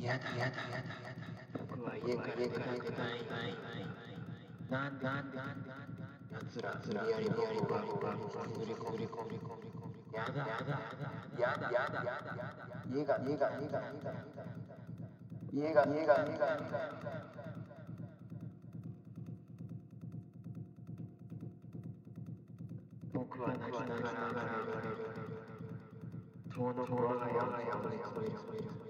やだ嫌だやだ僕は家から出たくないなんでなんでなんで奴らつらやりやりやりやりやりこりやりこりこりやだやだやだやだやだ家が家が家が家が家が家が家が僕は泣きながら流れる。遠の頃が山々に聞こえる。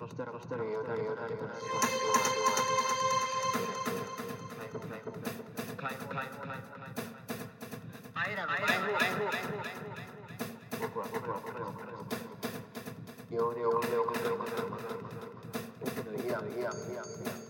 そしたらそしたらよだれよだれよだれ解放解放解放あいらが解放解放僕は僕は僕は僕は両手を両手を両手を両手を両手を両でお両手を両手お両手をい手を両手を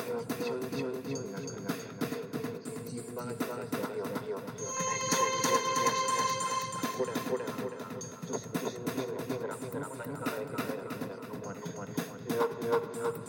Yeah.